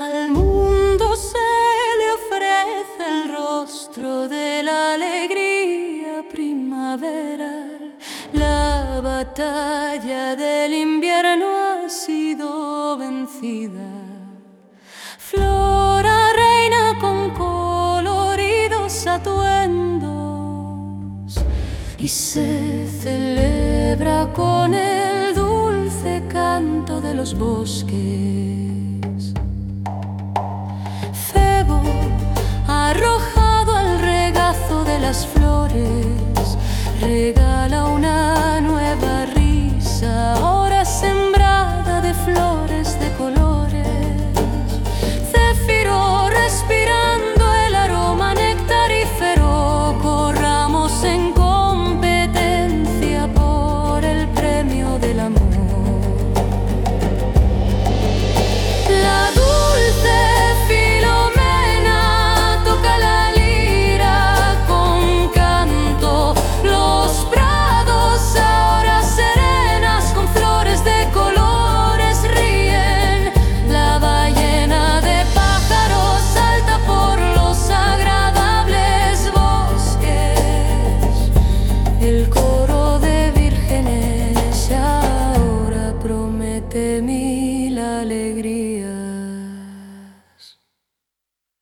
Al mundo se le ofrece el rostro de la alegría primaveral. La batalla del invierno ha sido vencida. Flora reina con coloridos atuendos y se celebra con el dulce canto de los bosques. Las flores regala de mí la alegría.